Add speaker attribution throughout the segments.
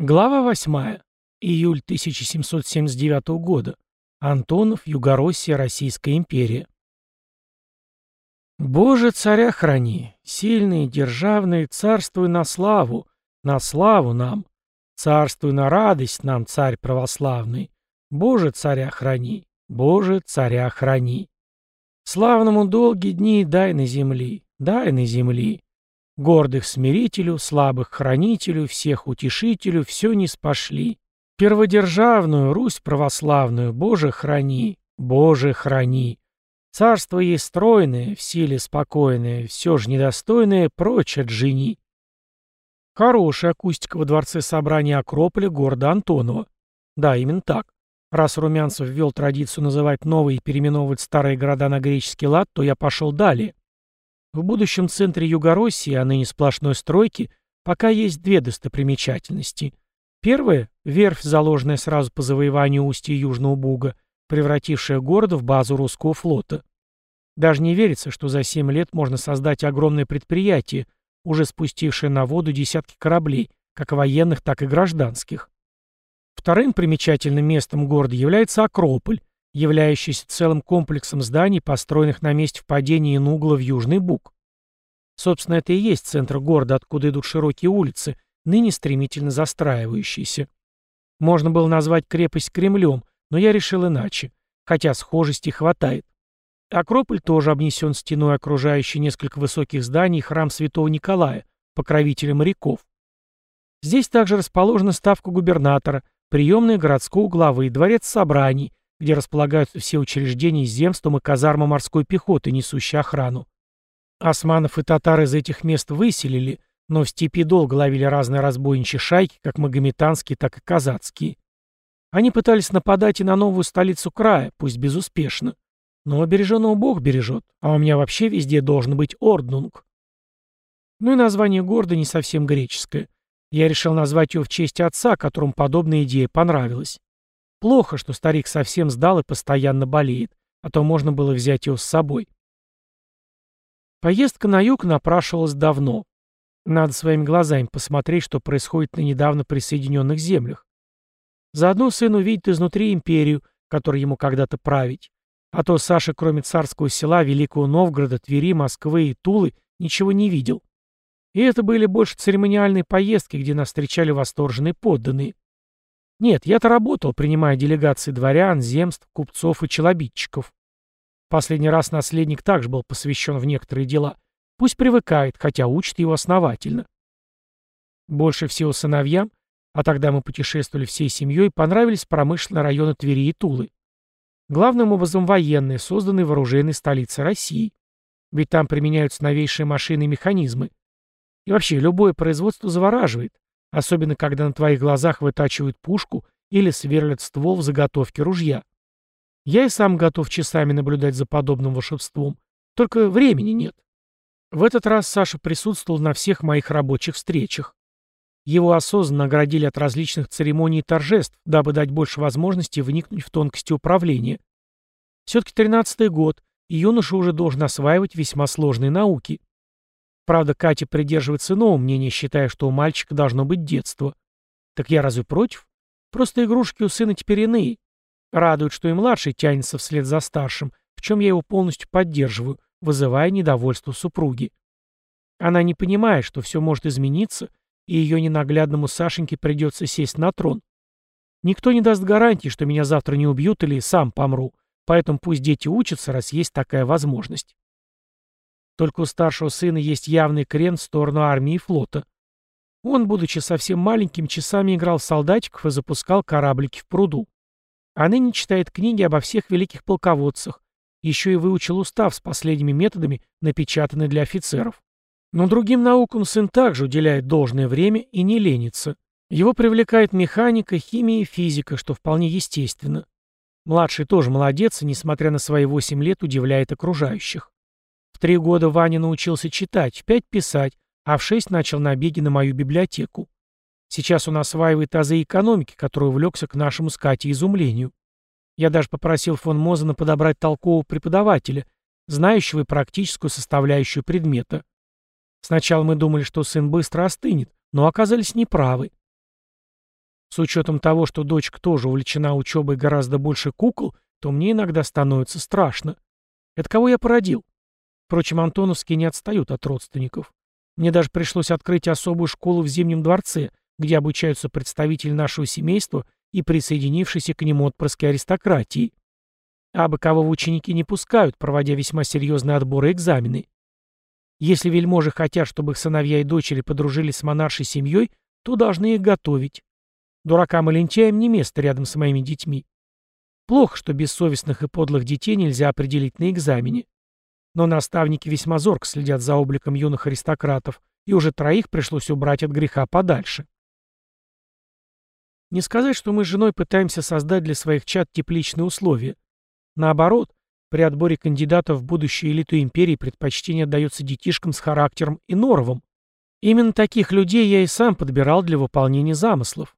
Speaker 1: Глава 8. Июль 1779 года. Антонов, Югороссия, Российская империя. Боже, царя храни, сильный, державный, царствуй на славу, на славу нам. Царствуй на радость нам, царь православный. Боже, царя храни, Боже, царя храни. Славному долгие дни дай на земли, дай на земли. Гордых смирителю, слабых хранителю, всех утешителю все не спошли. Перводержавную, Русь православную, Боже храни, Боже храни. Царство ей стройное, в силе спокойное, все же недостойное, прочь от жени. Хорошая акустика во дворце собрания Акрополя города Антонова. Да, именно так. Раз Румянцев ввел традицию называть новые и переименовывать старые города на греческий лад, то я пошел далее. В будущем центре Югороссии, а ныне сплошной стройки, пока есть две достопримечательности. Первая – верфь, заложенная сразу по завоеванию устья Южного Буга, превратившая город в базу русского флота. Даже не верится, что за 7 лет можно создать огромное предприятие, уже спустившее на воду десятки кораблей, как военных, так и гражданских. Вторым примечательным местом города является Акрополь, являющийся целым комплексом зданий, построенных на месте впадения Инугла в Южный Буг. Собственно, это и есть центр города, откуда идут широкие улицы, ныне стремительно застраивающиеся. Можно было назвать крепость Кремлем, но я решил иначе, хотя схожести хватает. Акрополь тоже обнесен стеной, окружающей несколько высоких зданий, храм святого Николая, покровителя моряков. Здесь также расположена ставка губернатора, приемная городского главы и дворец собраний, где располагаются все учреждения с земством и казарма морской пехоты, несущей охрану. Османов и татар из этих мест выселили, но в степи долго ловили разные разбойничьи шайки, как магометанские, так и казацкие. Они пытались нападать и на новую столицу края, пусть безуспешно. Но береженого Бог бережет, а у меня вообще везде должен быть Орднунг. Ну и название города не совсем греческое. Я решил назвать его в честь отца, которому подобная идея понравилась. Плохо, что старик совсем сдал и постоянно болеет, а то можно было взять его с собой. Поездка на юг напрашивалась давно. Надо своими глазами посмотреть, что происходит на недавно присоединенных землях. Заодно сын увидит изнутри империю, которой ему когда-то править. А то Саша, кроме царского села, Великого Новгорода, Твери, Москвы и Тулы, ничего не видел. И это были больше церемониальные поездки, где нас встречали восторженные подданные. Нет, я-то работал, принимая делегации дворян, земств, купцов и челобитчиков. Последний раз наследник также был посвящен в некоторые дела. Пусть привыкает, хотя учит его основательно. Больше всего сыновьям, а тогда мы путешествовали всей семьей, понравились промышленные районы Твери и Тулы. Главным образом военные, созданные в оружейной столице России. Ведь там применяются новейшие машины и механизмы. И вообще, любое производство завораживает. Особенно, когда на твоих глазах вытачивают пушку или сверлят ствол в заготовке ружья. Я и сам готов часами наблюдать за подобным волшебством. Только времени нет. В этот раз Саша присутствовал на всех моих рабочих встречах. Его осознанно оградили от различных церемоний и торжеств, дабы дать больше возможностей вникнуть в тонкости управления. Все-таки тринадцатый год, и юноша уже должен осваивать весьма сложные науки. Правда, Катя придерживается нового мнения, считая, что у мальчика должно быть детство. Так я разве против? Просто игрушки у сына теперь иные. Радует, что и младший тянется вслед за старшим, в чем я его полностью поддерживаю, вызывая недовольство супруги. Она не понимает, что все может измениться, и ее ненаглядному Сашеньке придется сесть на трон. Никто не даст гарантии, что меня завтра не убьют или сам помру, поэтому пусть дети учатся, раз есть такая возможность. Только у старшего сына есть явный крен в сторону армии и флота. Он, будучи совсем маленьким, часами играл в солдатиков и запускал кораблики в пруду. А ныне читает книги обо всех великих полководцах. Еще и выучил устав с последними методами, напечатанный для офицеров. Но другим наукам сын также уделяет должное время и не ленится. Его привлекает механика, химия и физика, что вполне естественно. Младший тоже молодец и, несмотря на свои 8 лет, удивляет окружающих. Три года Ваня научился читать, в пять писать, а в шесть начал набеги на мою библиотеку. Сейчас он осваивает азы экономики, которую увлекся к нашему с Катей изумлению. Я даже попросил фон Мозена подобрать толкового преподавателя, знающего и практическую составляющую предмета. Сначала мы думали, что сын быстро остынет, но оказались неправы. С учетом того, что дочка тоже увлечена учебой гораздо больше кукол, то мне иногда становится страшно. Это кого я породил? Впрочем, антоновские не отстают от родственников. Мне даже пришлось открыть особую школу в Зимнем дворце, где обучаются представители нашего семейства и присоединившиеся к нему отпрыски аристократии. А в ученики не пускают, проводя весьма серьезные отборы и экзамены. Если вельможи хотят, чтобы их сыновья и дочери подружились с монаршей семьей, то должны их готовить. Дуракам и лентяям не место рядом с моими детьми. Плохо, что бессовестных и подлых детей нельзя определить на экзамене. Но наставники весьма зорко следят за обликом юных аристократов, и уже троих пришлось убрать от греха подальше. Не сказать, что мы с женой пытаемся создать для своих чад тепличные условия. Наоборот, при отборе кандидатов в будущую элиту империи предпочтение отдается детишкам с характером и норовом. Именно таких людей я и сам подбирал для выполнения замыслов.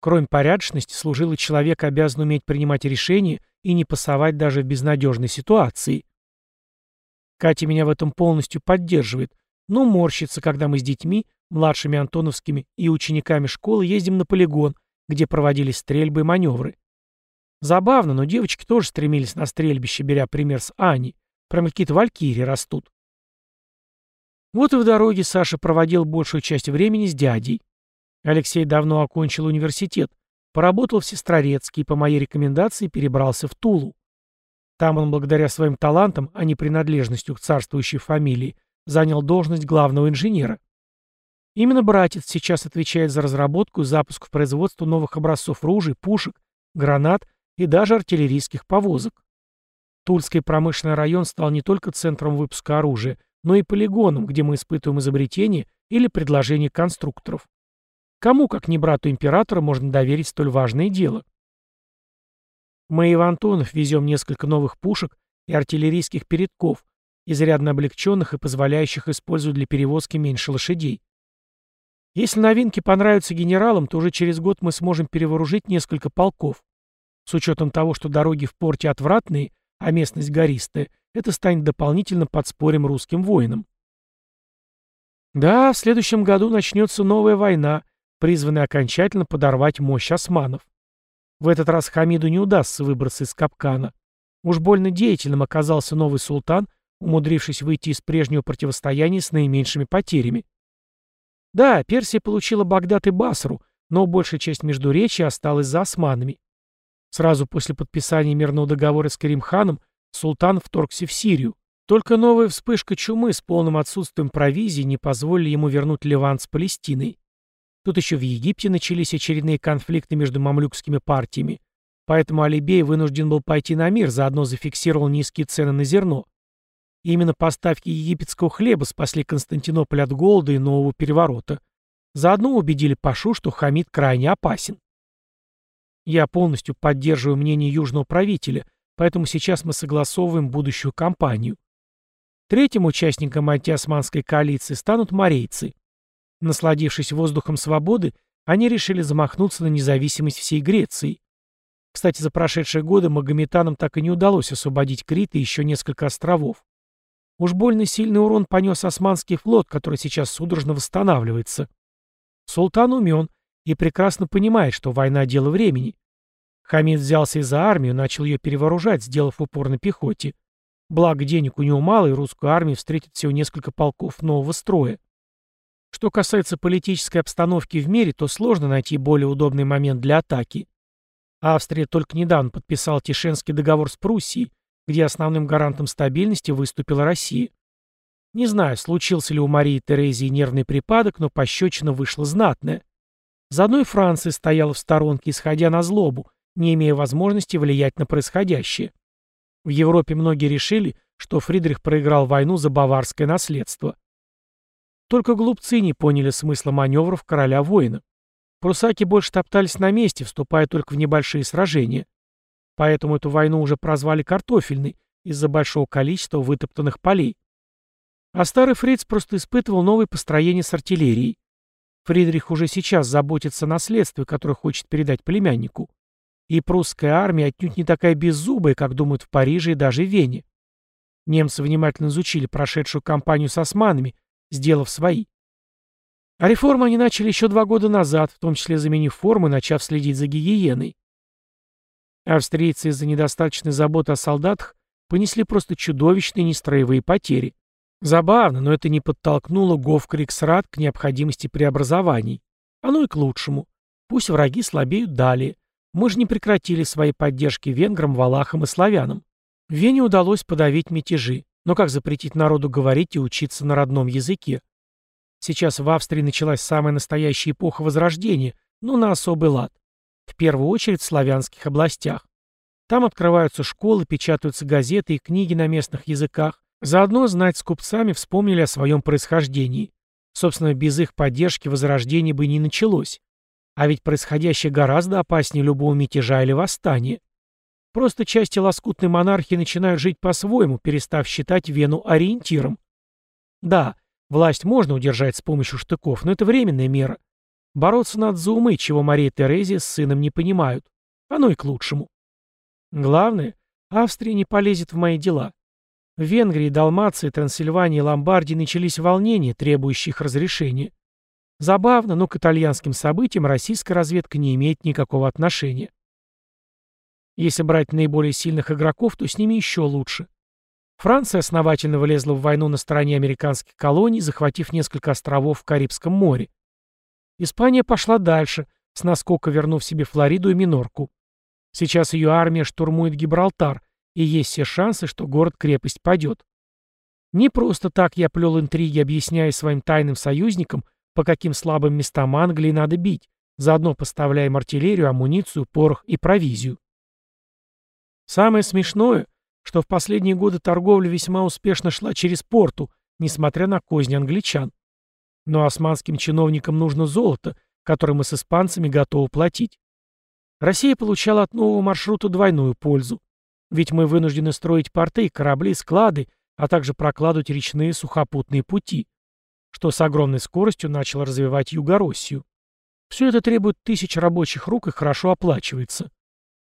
Speaker 1: Кроме порядочности, служилый человек обязан уметь принимать решения и не пасовать даже в безнадежной ситуации. Катя меня в этом полностью поддерживает, но морщится, когда мы с детьми, младшими антоновскими и учениками школы ездим на полигон, где проводились стрельбы и маневры. Забавно, но девочки тоже стремились на стрельбище, беря пример с Ани. Прямо какие-то валькирии растут. Вот и в дороге Саша проводил большую часть времени с дядей. Алексей давно окончил университет, поработал в Сестрорецке и по моей рекомендации перебрался в Тулу. Там он благодаря своим талантам, а не принадлежностью к царствующей фамилии, занял должность главного инженера. Именно братец сейчас отвечает за разработку и запуск в производство новых образцов ружей, пушек, гранат и даже артиллерийских повозок. Тульский промышленный район стал не только центром выпуска оружия, но и полигоном, где мы испытываем изобретения или предложения конструкторов. Кому, как не брату императора, можно доверить столь важное дело? Мы и в Антонов везем несколько новых пушек и артиллерийских передков, изрядно облегченных и позволяющих использовать для перевозки меньше лошадей. Если новинки понравятся генералам, то уже через год мы сможем перевооружить несколько полков. С учетом того, что дороги в порте отвратные, а местность гористая, это станет дополнительным подспорьем русским воинам. Да, в следующем году начнется новая война, призванная окончательно подорвать мощь османов. В этот раз Хамиду не удастся выбраться из капкана. Уж больно деятельным оказался новый султан, умудрившись выйти из прежнего противостояния с наименьшими потерями. Да, Персия получила Багдад и Басру, но большая часть Междуречия осталась за османами. Сразу после подписания мирного договора с Каримханом султан вторгся в Сирию. Только новая вспышка чумы с полным отсутствием провизии не позволили ему вернуть Ливан с Палестиной. Тут еще в Египте начались очередные конфликты между мамлюкскими партиями, поэтому Алибей вынужден был пойти на мир, заодно зафиксировал низкие цены на зерно. И именно поставки египетского хлеба спасли Константинополь от голода и нового переворота. Заодно убедили Пашу, что Хамид крайне опасен. Я полностью поддерживаю мнение южного правителя, поэтому сейчас мы согласовываем будущую кампанию. Третьим участником антиосманской коалиции станут морейцы. Насладившись воздухом свободы, они решили замахнуться на независимость всей Греции. Кстати, за прошедшие годы магометанам так и не удалось освободить Крит и еще несколько островов. Уж больно сильный урон понес османский флот, который сейчас судорожно восстанавливается. Султан умен и прекрасно понимает, что война – дело времени. Хамид взялся и за армию, начал ее перевооружать, сделав упор на пехоте. Благо денег у него мало, и русскую армию встретит всего несколько полков нового строя. Что касается политической обстановки в мире, то сложно найти более удобный момент для атаки. Австрия только недавно подписала Тишенский договор с Пруссией, где основным гарантом стабильности выступила Россия. Не знаю, случился ли у Марии Терезии нервный припадок, но пощечина вышла знатная. Заодно и Франция стояла в сторонке, исходя на злобу, не имея возможности влиять на происходящее. В Европе многие решили, что Фридрих проиграл войну за баварское наследство. Только глупцы не поняли смысла маневров короля-воина. Прусаки больше топтались на месте, вступая только в небольшие сражения. Поэтому эту войну уже прозвали картофельной из-за большого количества вытоптанных полей. А старый Фриц просто испытывал новые построения с артиллерией. Фридрих уже сейчас заботится о наследстве, которое хочет передать племяннику. И прусская армия отнюдь не такая беззубая, как думают в Париже и даже Вене. Немцы внимательно изучили прошедшую кампанию с османами сделав свои. А реформы они начали еще два года назад, в том числе заменив форму и начав следить за гигиеной. Австрийцы из-за недостаточной заботы о солдатах понесли просто чудовищные нестроевые потери. Забавно, но это не подтолкнуло Гофкриксрат к необходимости преобразований. Оно и к лучшему. Пусть враги слабеют далее. Мы же не прекратили своей поддержки венграм, валахам и славянам. Вене удалось подавить мятежи. Но как запретить народу говорить и учиться на родном языке? Сейчас в Австрии началась самая настоящая эпоха Возрождения, но на особый лад. В первую очередь в славянских областях. Там открываются школы, печатаются газеты и книги на местных языках. Заодно знать с купцами вспомнили о своем происхождении. Собственно, без их поддержки возрождение бы не началось. А ведь происходящее гораздо опаснее любого мятежа или восстания. Просто части лоскутной монархии начинают жить по-своему, перестав считать Вену ориентиром. Да, власть можно удержать с помощью штыков, но это временная мера. Бороться надо за умы, чего Мария Терезия с сыном не понимают. Оно и к лучшему. Главное, Австрия не полезет в мои дела. В Венгрии, Далмации, Трансильвании и Ломбардии начались волнения, требующие их разрешения. Забавно, но к итальянским событиям российская разведка не имеет никакого отношения. Если брать наиболее сильных игроков, то с ними еще лучше. Франция основательно влезла в войну на стороне американских колоний, захватив несколько островов в Карибском море. Испания пошла дальше, с наскока вернув себе Флориду и Минорку. Сейчас ее армия штурмует Гибралтар, и есть все шансы, что город-крепость падет. Не просто так я плел интриги, объясняя своим тайным союзникам, по каким слабым местам Англии надо бить, заодно поставляя им артиллерию, амуницию, порох и провизию. Самое смешное, что в последние годы торговля весьма успешно шла через порту, несмотря на козни англичан. Но османским чиновникам нужно золото, которое мы с испанцами готовы платить. Россия получала от нового маршрута двойную пользу. Ведь мы вынуждены строить порты, корабли, склады, а также прокладывать речные сухопутные пути, что с огромной скоростью начало развивать Югороссию. Все это требует тысяч рабочих рук и хорошо оплачивается.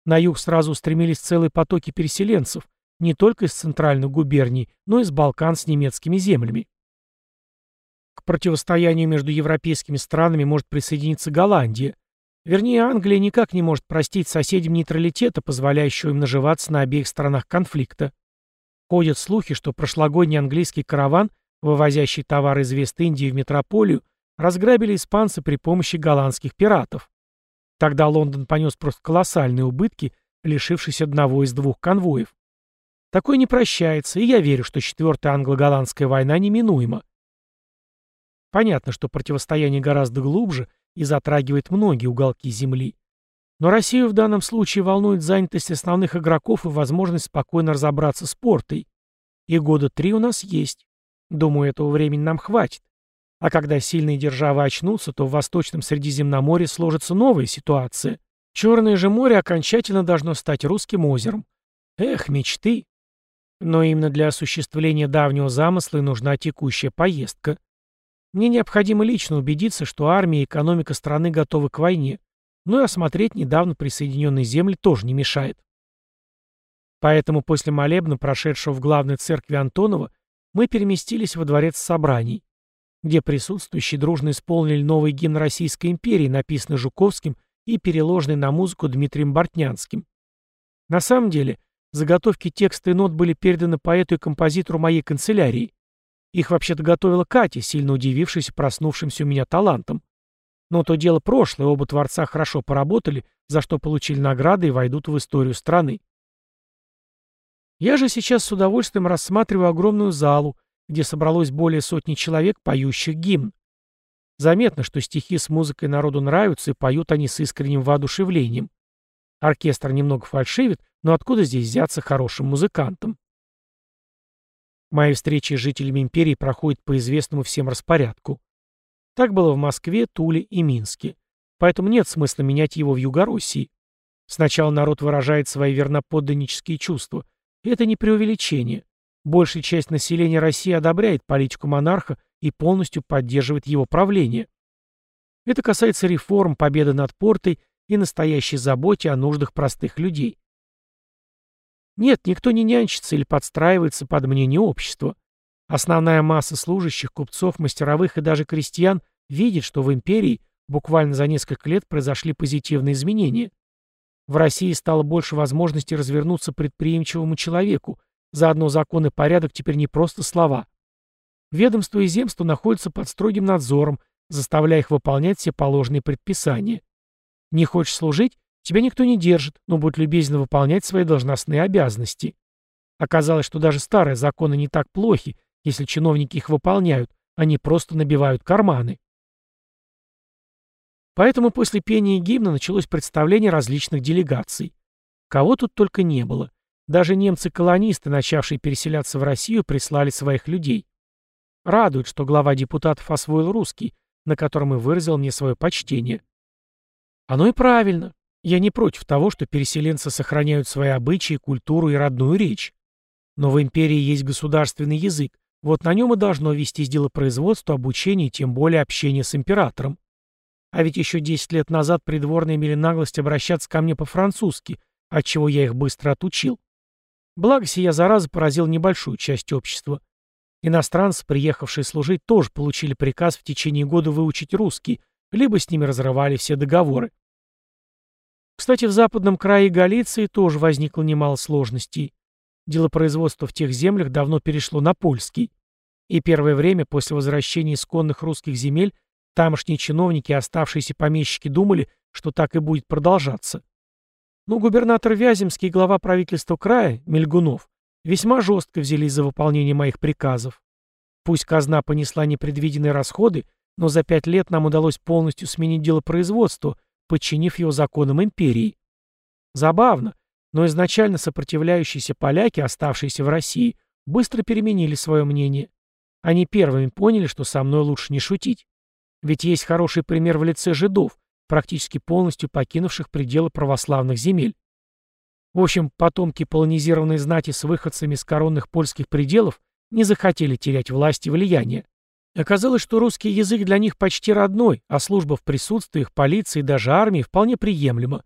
Speaker 1: На юг сразу устремились целые потоки переселенцев, не только из центральных губерний, но и из Балкан с немецкими землями. К противостоянию между европейскими странами может присоединиться Голландия, Вернее, Англия никак не может простить соседям нейтралитета, позволяющего им наживаться на обеих сторонах конфликта. Ходят слухи, что прошлогодний английский караван, вывозящий товары из Вест-Индии в метрополию, разграбили испанцы при помощи голландских пиратов. Тогда Лондон понес просто колоссальные убытки, лишившись одного из двух конвоев. Такое не прощается, и я верю, что четвертая англо-голландская война неминуема. Понятно, что противостояние гораздо глубже и затрагивает многие уголки Земли. Но Россию в данном случае волнует занятость основных игроков и возможность спокойно разобраться с портой. И года три у нас есть. Думаю, этого времени нам хватит. А когда сильные державы очнутся, то в Восточном Средиземноморье сложится новая ситуация. Черное же море окончательно должно стать русским озером. Эх, мечты. Но именно для осуществления давнего замысла и нужна текущая поездка. Мне необходимо лично убедиться, что армия и экономика страны готовы к войне, но и осмотреть недавно присоединенные земли тоже не мешает. Поэтому после молебна, прошедшего в главной церкви Антонова, мы переместились во дворец собраний, где присутствующие дружно исполнили новый гимн Российской империи, написанный Жуковским и переложенный на музыку Дмитрием Бортнянским. На самом деле, заготовки текста и нот были переданы поэту и композитору моей канцелярии, их вообще-то готовила Катя, сильно удивившись проснувшимся у меня талантом. Но то дело прошлое, оба творца хорошо поработали, за что получили награды и войдут в историю страны. Я же сейчас с удовольствием рассматриваю огромную залу, где собралось более сотни человек, поющих гимн. Заметно, что стихи с музыкой народу нравятся, и поют они с искренним воодушевлением. Оркестр немного фальшивит, но откуда здесь взяться хорошим музыкантам? Мои встречи с жителями империи проходят по известному всем распорядку. Так было в Москве, Туле и Минске. Поэтому нет смысла менять его в Югороссии. Сначала народ выражает свои верноподданнические чувства. И это не преувеличение. Большая часть населения России одобряет политику монарха и полностью поддерживает его правление. Это касается реформ, победы над портой и настоящей заботе о нуждах простых людей. Нет, никто не нянчится или подстраивается под мнение общества. Основная масса служащих, купцов, мастеровых и даже крестьян видит, что в империи буквально за несколько лет произошли позитивные изменения. В России стало больше возможностей развернуться предприимчивому человеку, заодно закон и порядок теперь не просто слова. Ведомство и земство находятся под строгим надзором, заставляя их выполнять все положенные предписания. Не хочешь служить? Тебя никто не держит, но будь любезен выполнять свои должностные обязанности. Оказалось, что даже старые законы не так плохи, если чиновники их выполняют, они просто набивают карманы. Поэтому после пения гимна началось представление различных делегаций. Кого тут только не было. Даже немцы-колонисты, начавшие переселяться в Россию, прислали своих людей. Радует, что глава депутатов освоил русский, на котором и выразил мне свое почтение. Оно и правильно. Я не против того, что переселенцы сохраняют свои обычаи, культуру и родную речь. Но в империи есть государственный язык, вот на нем и должно вестись делопроизводство, обучение тем более общение с императором. А ведь еще 10 лет назад придворные имели наглость обращаться ко мне по-французски, отчего я их быстро отучил. Благо сия зараза поразил небольшую часть общества. Иностранцы, приехавшие служить, тоже получили приказ в течение года выучить русский, либо с ними разрывали все договоры. Кстати, в западном крае Галиции тоже возникло немало сложностей. Делопроизводство в тех землях давно перешло на польский. И первое время после возвращения исконных русских земель тамошние чиновники и оставшиеся помещики думали, что так и будет продолжаться. Но губернатор Вяземский и глава правительства края, Мельгунов, весьма жестко взялись за выполнение моих приказов. Пусть казна понесла непредвиденные расходы, но за пять лет нам удалось полностью сменить дело производства, подчинив его законам империи. Забавно, но изначально сопротивляющиеся поляки, оставшиеся в России, быстро переменили свое мнение. Они первыми поняли, что со мной лучше не шутить. Ведь есть хороший пример в лице жидов, практически полностью покинувших пределы православных земель. В общем, потомки полонизированной знати с выходцами из коронных польских пределов не захотели терять власть и влияние. Оказалось, что русский язык для них почти родной, а служба в присутствии их полиции и даже армии вполне приемлема.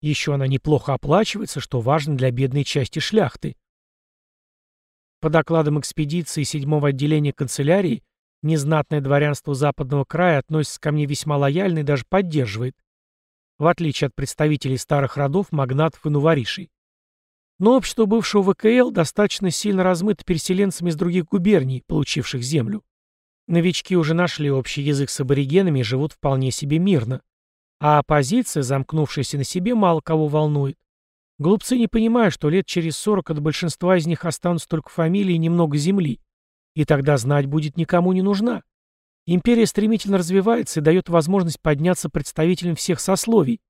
Speaker 1: Еще она неплохо оплачивается, что важно для бедной части шляхты. По докладам экспедиции седьмого отделения канцелярии, незнатное дворянство западного края относится ко мне весьма лояльно и даже поддерживает в отличие от представителей старых родов, магнатов и нуворишей. Но общество бывшего ВКЛ достаточно сильно размыто переселенцами из других губерний, получивших землю. Новички уже нашли общий язык с аборигенами и живут вполне себе мирно. А оппозиция, замкнувшаяся на себе, мало кого волнует. Глупцы не понимают, что лет через сорок от большинства из них останутся только фамилии и немного земли. И тогда знать будет никому не нужна. Империя стремительно развивается и дает возможность подняться представителям всех сословий.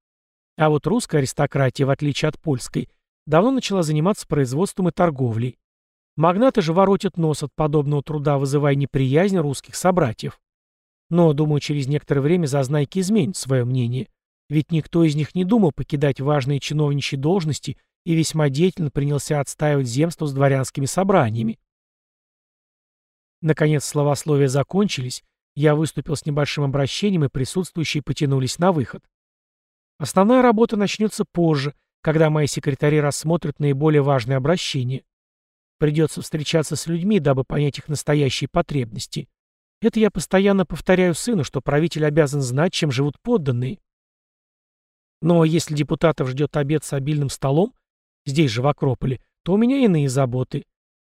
Speaker 1: А вот русская аристократия, в отличие от польской, давно начала заниматься производством и торговлей. Магнаты же воротят нос от подобного труда, вызывая неприязнь русских собратьев. Но, думаю, через некоторое время зазнайки изменят свое мнение. Ведь никто из них не думал покидать важные чиновничьи должности и весьма деятельно принялся отстаивать земство с дворянскими собраниями. Наконец словословия закончились, я выступил с небольшим обращением, и присутствующие потянулись на выход. Основная работа начнется позже, когда мои секретари рассмотрят наиболее важные обращения. Придется встречаться с людьми, дабы понять их настоящие потребности. Это я постоянно повторяю сыну, что правитель обязан знать, чем живут подданные. Но если депутатов ждет обед с обильным столом, здесь же в Акрополе, то у меня иные заботы.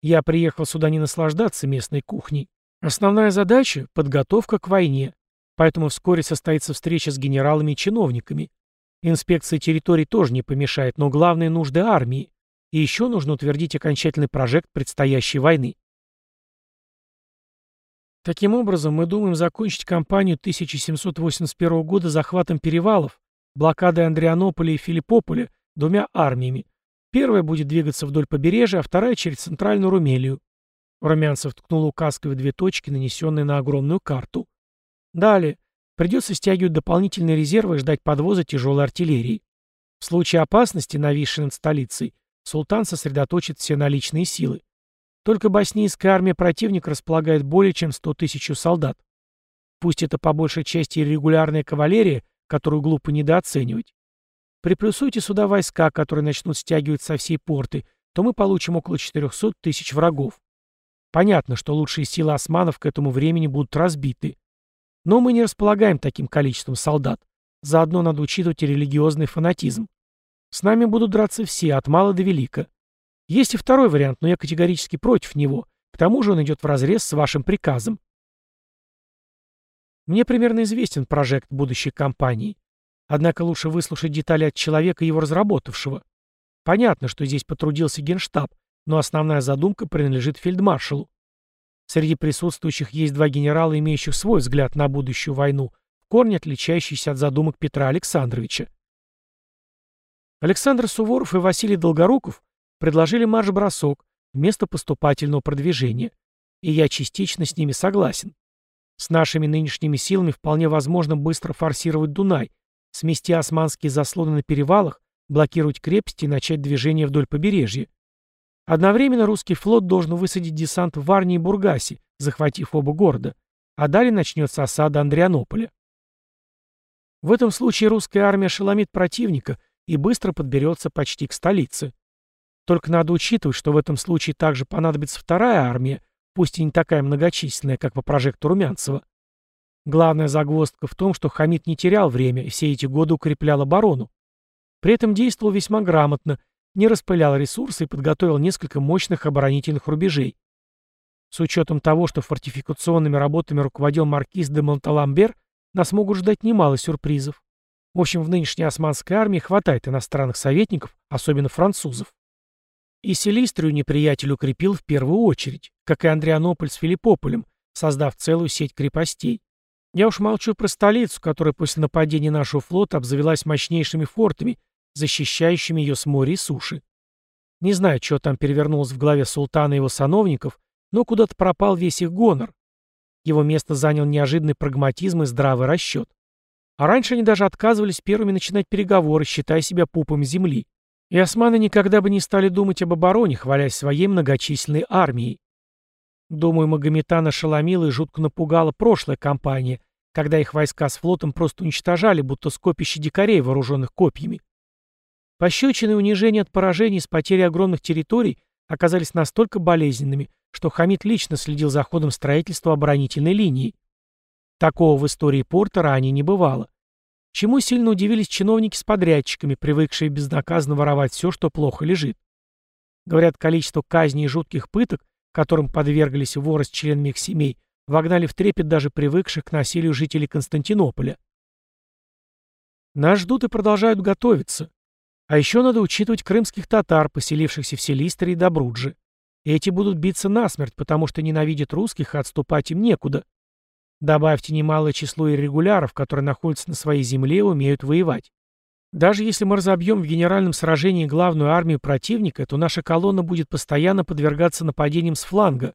Speaker 1: Я приехал сюда не наслаждаться местной кухней, Основная задача – подготовка к войне, поэтому вскоре состоится встреча с генералами и чиновниками. Инспекция территорий тоже не помешает, но главные нужды армии. И еще нужно утвердить окончательный прожект предстоящей войны. Таким образом, мы думаем закончить кампанию 1781 года захватом перевалов, блокадой Андрианополя и Филиппополя двумя армиями. Первая будет двигаться вдоль побережья, а вторая через центральную Румелию. Румянцев ткнул указкой в две точки, нанесенные на огромную карту. Далее. Придется стягивать дополнительные резервы и ждать подвоза тяжелой артиллерии. В случае опасности, нависшей над столицей, султан сосредоточит все наличные силы. Только боснийская армия противника располагает более чем 100 тысяч солдат. Пусть это по большей части регулярная кавалерия, которую глупо недооценивать. Приплюсуйте сюда войска, которые начнут стягивать со всей порты, то мы получим около 400 тысяч врагов. Понятно, что лучшие силы османов к этому времени будут разбиты. Но мы не располагаем таким количеством солдат. Заодно надо учитывать и религиозный фанатизм. С нами будут драться все, от мала до велика. Есть и второй вариант, но я категорически против него. К тому же он идет вразрез с вашим приказом. Мне примерно известен прожект будущей кампании. Однако лучше выслушать детали от человека, его разработавшего. Понятно, что здесь потрудился генштаб, но основная задумка принадлежит фельдмаршалу. Среди присутствующих есть два генерала, имеющих свой взгляд на будущую войну, в корне отличающийся от задумок Петра Александровича. Александр Суворов и Василий Долгоруков предложили марш-бросок вместо поступательного продвижения, и я частично с ними согласен. С нашими нынешними силами вполне возможно быстро форсировать Дунай, смести османские заслоны на перевалах, блокировать крепости и начать движение вдоль побережья. Одновременно русский флот должен высадить десант в Варне и Бургасе, захватив оба города, а далее начнется осада Андрианополя. В этом случае русская армия ошеломит противника и быстро подберется почти к столице. Только надо учитывать, что в этом случае также понадобится вторая армия, пусть и не такая многочисленная, как по прожекту Румянцева. Главная загвоздка в том, что Хамид не терял время и все эти годы укреплял оборону. При этом действовал весьма грамотно, не распылял ресурсы и подготовил несколько мощных оборонительных рубежей. С учетом того, что фортификационными работами руководил маркиз де Монталамбер, нас могут ждать немало сюрпризов. В общем, в нынешней османской армии хватает иностранных советников, особенно французов. И Селистрию неприятель укрепил в первую очередь, как и Андрианополь с Филиппополем, создав целую сеть крепостей. Я уж молчу про столицу, которая после нападения нашего флота обзавелась мощнейшими фортами, защищающими ее с моря и суши. Не знаю, что там перевернулось в голове султана и его сановников, но куда-то пропал весь их гонор. Его место занял неожиданный прагматизм и здравый расчет. А раньше они даже отказывались первыми начинать переговоры, считая себя пупом земли. И османы никогда бы не стали думать об обороне, хвалясь своей многочисленной армией. Думаю, Магометана ошеломила и жутко напугала прошлая кампания, когда их войска с флотом просто уничтожали, будто скопище дикарей, вооруженных копьями. Пощечины унижения от поражений с потерей огромных территорий оказались настолько болезненными, что Хамид лично следил за ходом строительства оборонительной линии. Такого в истории порта ранее не бывало. Чему сильно удивились чиновники с подрядчиками, привыкшие безнаказанно воровать все, что плохо лежит. Говорят, количество казней и жутких пыток, которым подверглись воры с членами их семей, вогнали в трепет даже привыкших к насилию жителей Константинополя. Нас ждут и продолжают готовиться. А еще надо учитывать крымских татар, поселившихся в Селистре и Добрудже. Эти будут биться насмерть, потому что ненавидят русских, и отступать им некуда. Добавьте немалое число иррегуляров, которые находятся на своей земле и умеют воевать. Даже если мы разобьем в генеральном сражении главную армию противника, то наша колонна будет постоянно подвергаться нападениям с фланга.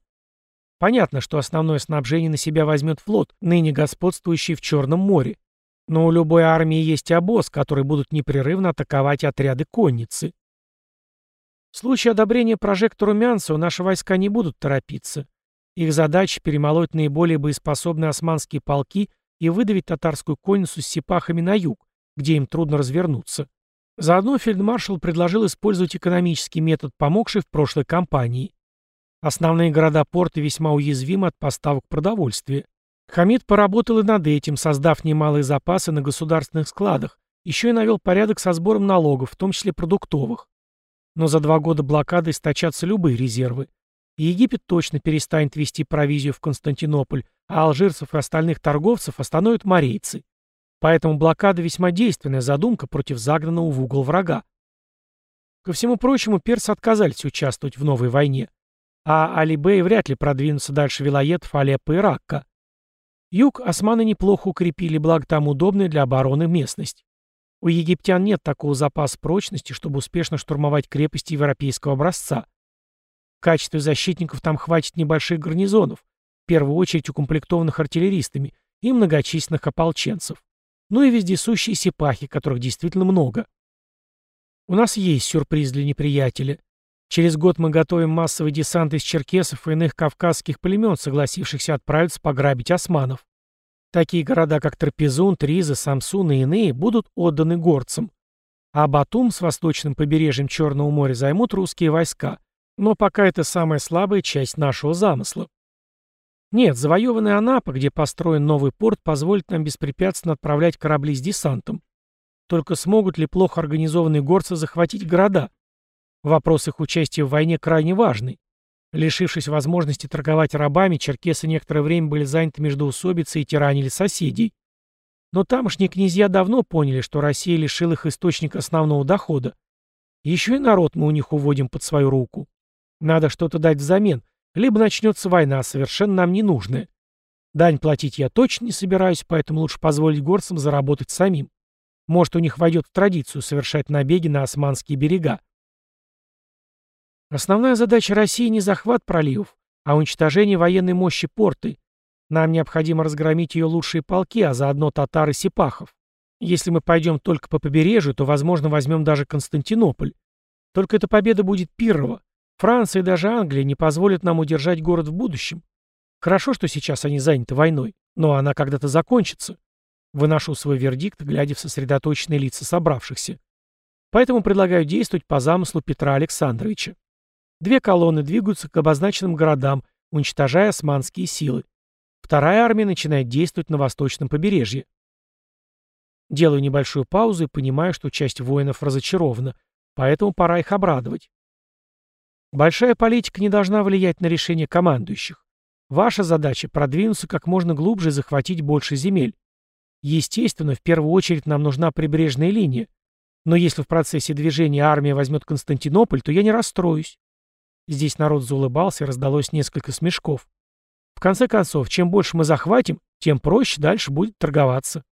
Speaker 1: Понятно, что основное снабжение на себя возьмет флот, ныне господствующий в Черном море. Но у любой армии есть обоз, который будут непрерывно атаковать отряды конницы. В случае одобрения прожекта Румянцева наши войска не будут торопиться. Их задача — перемолоть наиболее боеспособные османские полки и выдавить татарскую конницу с сипахами на юг, где им трудно развернуться. Заодно фельдмаршал предложил использовать экономический метод, помогший в прошлой кампании. Основные города порта весьма уязвимы от поставок продовольствия. Хамид поработал и над этим, создав немалые запасы на государственных складах, еще и навел порядок со сбором налогов, в том числе продуктовых. Но за два года блокады источатся любые резервы. Египет точно перестанет вести провизию в Константинополь, а алжирцев и остальных торговцев остановят морейцы. Поэтому блокада весьма действенная задумка против загнанного в угол врага. Ко всему прочему, персы отказались участвовать в новой войне, а Алибей вряд ли продвинутся дальше вилоетов Алеппо и Ракка. Юг османы неплохо укрепили, благо там удобная для обороны местность. У египтян нет такого запаса прочности, чтобы успешно штурмовать крепости европейского образца. В качестве защитников там хватит небольших гарнизонов, в первую очередь укомплектованных артиллеристами, и многочисленных ополченцев. Ну и вездесущие сипахи, которых действительно много. У нас есть сюрприз для неприятеля. Через год мы готовим массовый десант из черкесов и иных кавказских племен, согласившихся отправиться пограбить османов. Такие города, как Трапезун, Триза, Самсун и иные, будут отданы горцам. А Батум с восточным побережьем Черного моря займут русские войска, но пока это самая слабая часть нашего замысла. Нет, завоеванная Анапа, где построен новый порт, позволит нам беспрепятственно отправлять корабли с десантом. Только смогут ли плохо организованные горцы захватить города? Вопрос их участия в войне крайне важный. Лишившись возможности торговать рабами, черкесы некоторое время были заняты междоусобицей и тиранили соседей. Но тамошние князья давно поняли, что Россия лишила их источника основного дохода. Еще и народ мы у них уводим под свою руку. Надо что-то дать взамен, либо начнется война, совершенно нам ненужная. Дань платить я точно не собираюсь, поэтому лучше позволить горцам заработать самим. Может, у них войдет в традицию совершать набеги на османские берега. Основная задача России не захват проливов, а уничтожение военной мощи порты. Нам необходимо разгромить ее лучшие полки, а заодно татар и сипахов. Если мы пойдем только по побережью, то, возможно, возьмем даже Константинополь. Только эта победа будет Пиррова. Франция и даже Англия не позволят нам удержать город в будущем. Хорошо, что сейчас они заняты войной, но она когда-то закончится. Выношу свой вердикт, глядя в сосредоточенные лица собравшихся. Поэтому предлагаю действовать по замыслу Петра Александровича. Две колонны двигаются к обозначенным городам, уничтожая османские силы. Вторая армия начинает действовать на восточном побережье. Делаю небольшую паузу и понимаю, что часть воинов разочарована, поэтому пора их обрадовать. Большая политика не должна влиять на решение командующих. Ваша задача – продвинуться как можно глубже и захватить больше земель. Естественно, в первую очередь нам нужна прибрежная линия. Но если в процессе движения армия возьмет Константинополь, то я не расстроюсь. Здесь народ заулыбался и раздалось несколько смешков. В конце концов, чем больше мы захватим, тем проще дальше будет торговаться.